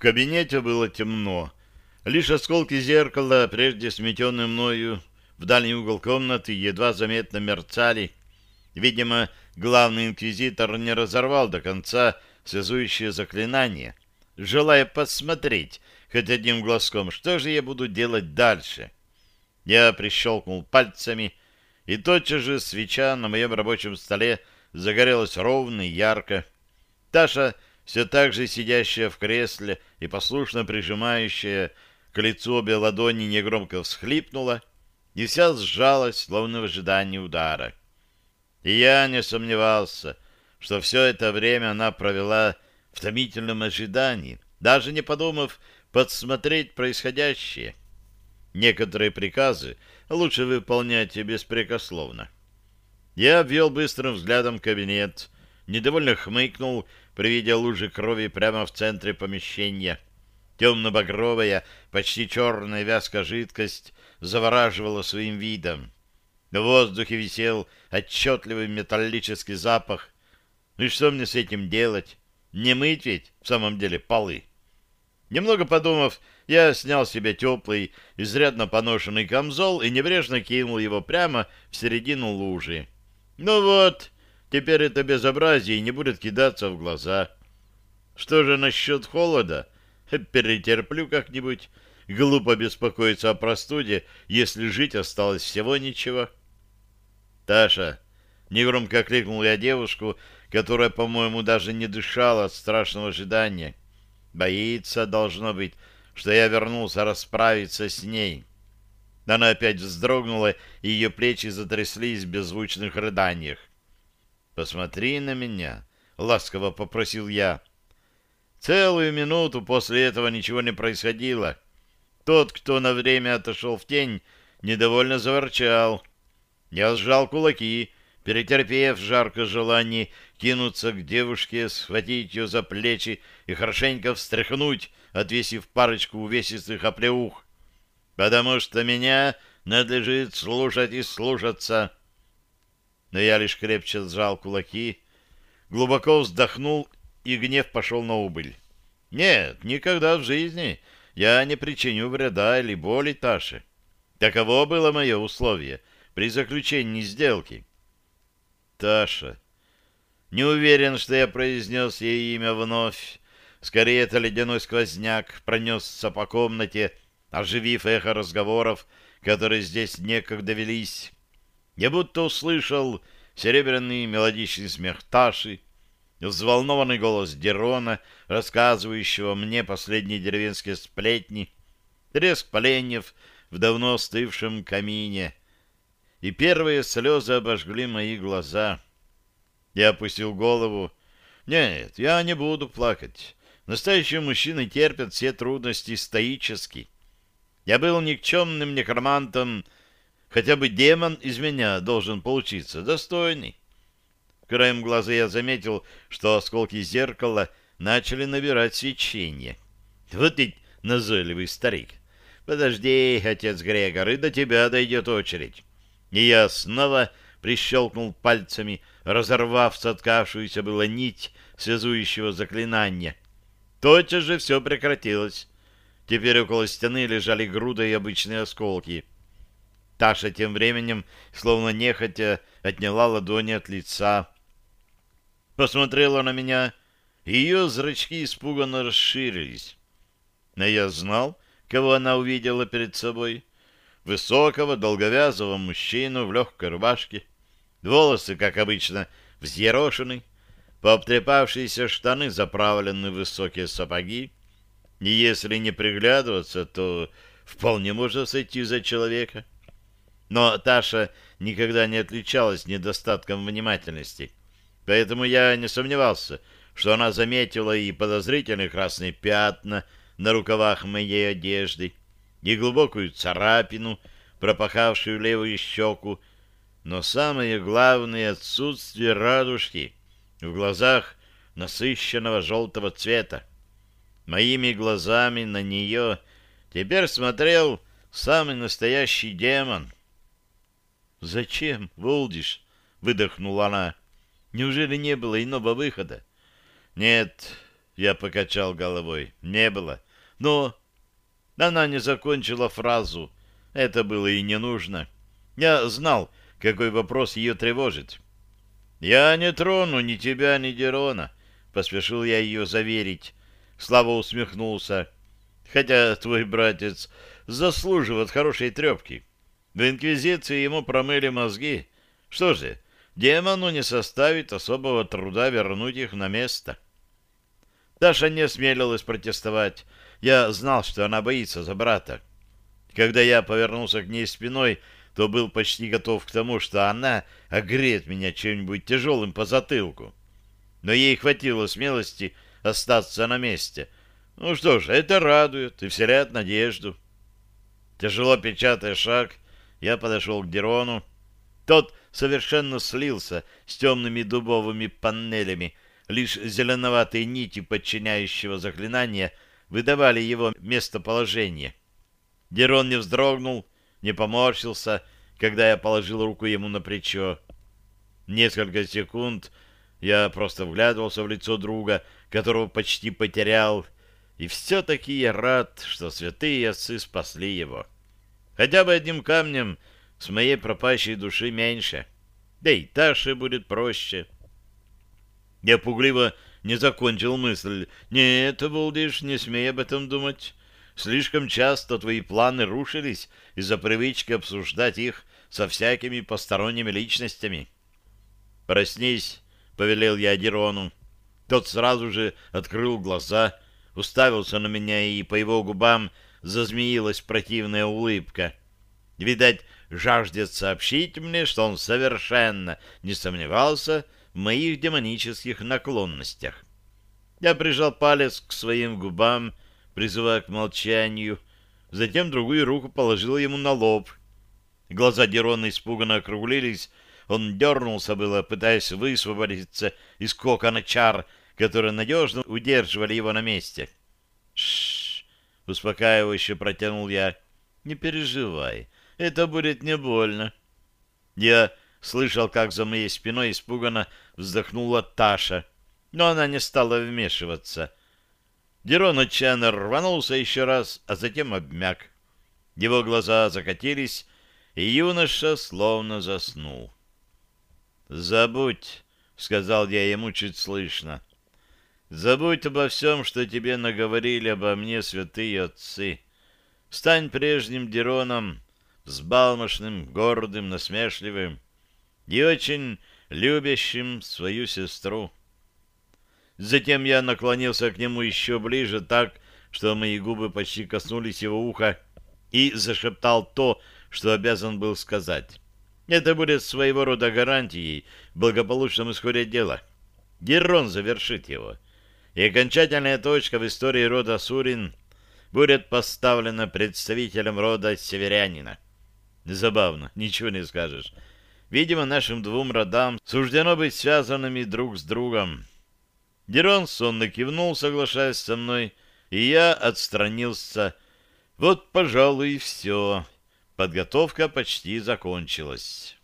кабинете было темно. Лишь осколки зеркала, прежде сметенные мною, в дальний угол комнаты едва заметно мерцали. Видимо, главный инквизитор не разорвал до конца связующее заклинание, желая посмотреть хоть одним глазком, что же я буду делать дальше. Я прищелкнул пальцами, и тотчас же свеча на моем рабочем столе загорелась ровно и ярко. Таша, все так же сидящая в кресле и послушно прижимающая к лицу обе ладони, негромко всхлипнула и вся сжалась, словно в ожидании удара. И я не сомневался, что все это время она провела в томительном ожидании, даже не подумав подсмотреть происходящее. Некоторые приказы лучше выполнять беспрекословно. Я обвел быстрым взглядом кабинет, недовольно хмыкнул при виде лужи крови прямо в центре помещения. Темно-багровая, почти черная вязкая жидкость завораживала своим видом. В воздухе висел отчетливый металлический запах. Ну и что мне с этим делать? Не мыть ведь в самом деле полы. Немного подумав, я снял с себя теплый, изрядно поношенный камзол и небрежно кинул его прямо в середину лужи. Ну вот, теперь это безобразие не будет кидаться в глаза. Что же насчет холода? Перетерплю как-нибудь. Глупо беспокоиться о простуде, если жить осталось всего ничего. Таша, негромко кликнул я девушку, которая, по-моему, даже не дышала от страшного ожидания. Боится, должно быть, что я вернулся расправиться с ней. Она опять вздрогнула, и ее плечи затряслись в беззвучных рыданиях. «Посмотри на меня», — ласково попросил я. Целую минуту после этого ничего не происходило. Тот, кто на время отошел в тень, недовольно заворчал. Я сжал кулаки, перетерпев жаркое желание кинуться к девушке, схватить ее за плечи и хорошенько встряхнуть, отвесив парочку увесистых оплеух. Потому что меня надлежит слушать и слушаться. Но я лишь крепче сжал кулаки, глубоко вздохнул, и гнев пошел на убыль. Нет, никогда в жизни я не причиню вреда или боли Таше. Таково было мое условие при заключении сделки. Таша. Не уверен, что я произнес ей имя вновь. Скорее, это ледяной сквозняк пронесся по комнате, оживив эхо разговоров, которые здесь некогда велись. Я будто услышал серебряный мелодичный смех Таши, взволнованный голос Дерона, рассказывающего мне последние деревенские сплетни, треск поленьев в давно остывшем камине, и первые слезы обожгли мои глаза. Я опустил голову. Нет, я не буду плакать. Настоящие мужчины терпят все трудности стоически. Я был никчемным некромантом, хотя бы демон из меня должен получиться достойный. Краем глаза я заметил, что осколки зеркала начали набирать свечение. Вот ведь назойливый старик. Подожди, отец Грегор, и до тебя дойдет очередь. И я снова прищелкнул пальцами, разорвав соткавшуюся была нить связующего заклинания. Тотчас же все прекратилось. Теперь около стены лежали груда и обычные осколки. Таша тем временем, словно нехотя, отняла ладони от лица. Посмотрела на меня, и ее зрачки испуганно расширились. Но я знал, кого она увидела перед собой. Высокого, долговязого мужчину в легкой рубашке. Волосы, как обычно, взъерошены, пообтрепавшиеся штаны заправлены в высокие сапоги. И если не приглядываться, то вполне можно сойти за человека. Но Таша никогда не отличалась недостатком внимательности, поэтому я не сомневался, что она заметила и подозрительные красные пятна на рукавах моей одежды, и глубокую царапину, пропахавшую левую щеку, но самое главное — отсутствие радужки в глазах насыщенного желтого цвета. Моими глазами на нее теперь смотрел самый настоящий демон. «Зачем, Волдиш?» — выдохнула она. «Неужели не было иного выхода?» «Нет, Я покачал головой. Не было. Но... Она не закончила фразу. Это было и не нужно. Я знал, какой вопрос ее тревожит. «Я не трону ни тебя, ни Дерона», — поспешил я ее заверить. Слава усмехнулся. «Хотя твой братец заслуживает хорошей трепки. В Инквизиции ему промыли мозги. Что же, демону не составит особого труда вернуть их на место». Даша не осмелилась протестовать. Я знал, что она боится за брата. Когда я повернулся к ней спиной, то был почти готов к тому, что она огреет меня чем-нибудь тяжелым по затылку. Но ей хватило смелости остаться на месте. Ну что ж, это радует и вселяет надежду. Тяжело печатая шаг, я подошел к Дерону. Тот совершенно слился с темными дубовыми панелями, лишь зеленоватые нити подчиняющего заклинания выдавали его местоположение. Дерон не вздрогнул, не поморщился, когда я положил руку ему на плечо. Несколько секунд я просто вглядывался в лицо друга, которого почти потерял, и все-таки я рад, что святые отцы спасли его. Хотя бы одним камнем с моей пропащей души меньше. Да и Таше будет проще. Я пугливо не закончил мысль. «Нет, Булдиш, не смей об этом думать. Слишком часто твои планы рушились из-за привычки обсуждать их со всякими посторонними личностями. «Проснись», — повелел я Дерону. Тот сразу же открыл глаза, уставился на меня, и по его губам зазмеилась противная улыбка. Видать, жаждет сообщить мне, что он совершенно не сомневался в моих демонических наклонностях. Я прижал палец к своим губам, призывая к молчанию, затем другую руку положил ему на лоб. Глаза Дерона испуганно округлились, он дернулся было, пытаясь высвободиться из кокона чар, которые надежно удерживали его на месте. Успокаивающе протянул я. «Не переживай, это будет не больно». Я слышал, как за моей спиной испуганно вздохнула Таша, но она не стала вмешиваться. Дерон отчаянно рванулся еще раз, а затем обмяк. Его глаза закатились, и юноша словно заснул. «Забудь», — сказал я ему чуть слышно, — «забудь обо всем, что тебе наговорили обо мне святые отцы. Стань прежним Дероном, взбалмошным, гордым, насмешливым и очень любящим свою сестру». Затем я наклонился к нему еще ближе, так, что мои губы почти коснулись его уха, и зашептал то, что обязан был сказать. Это будет своего рода гарантией в благополучном исходе дела. Герон завершит его. И окончательная точка в истории рода Сурин будет поставлена представителем рода северянина. Забавно, ничего не скажешь. Видимо, нашим двум родам суждено быть связанными друг с другом. Дерон сонно кивнул, соглашаясь со мной, и я отстранился. Вот, пожалуй, и все. Подготовка почти закончилась.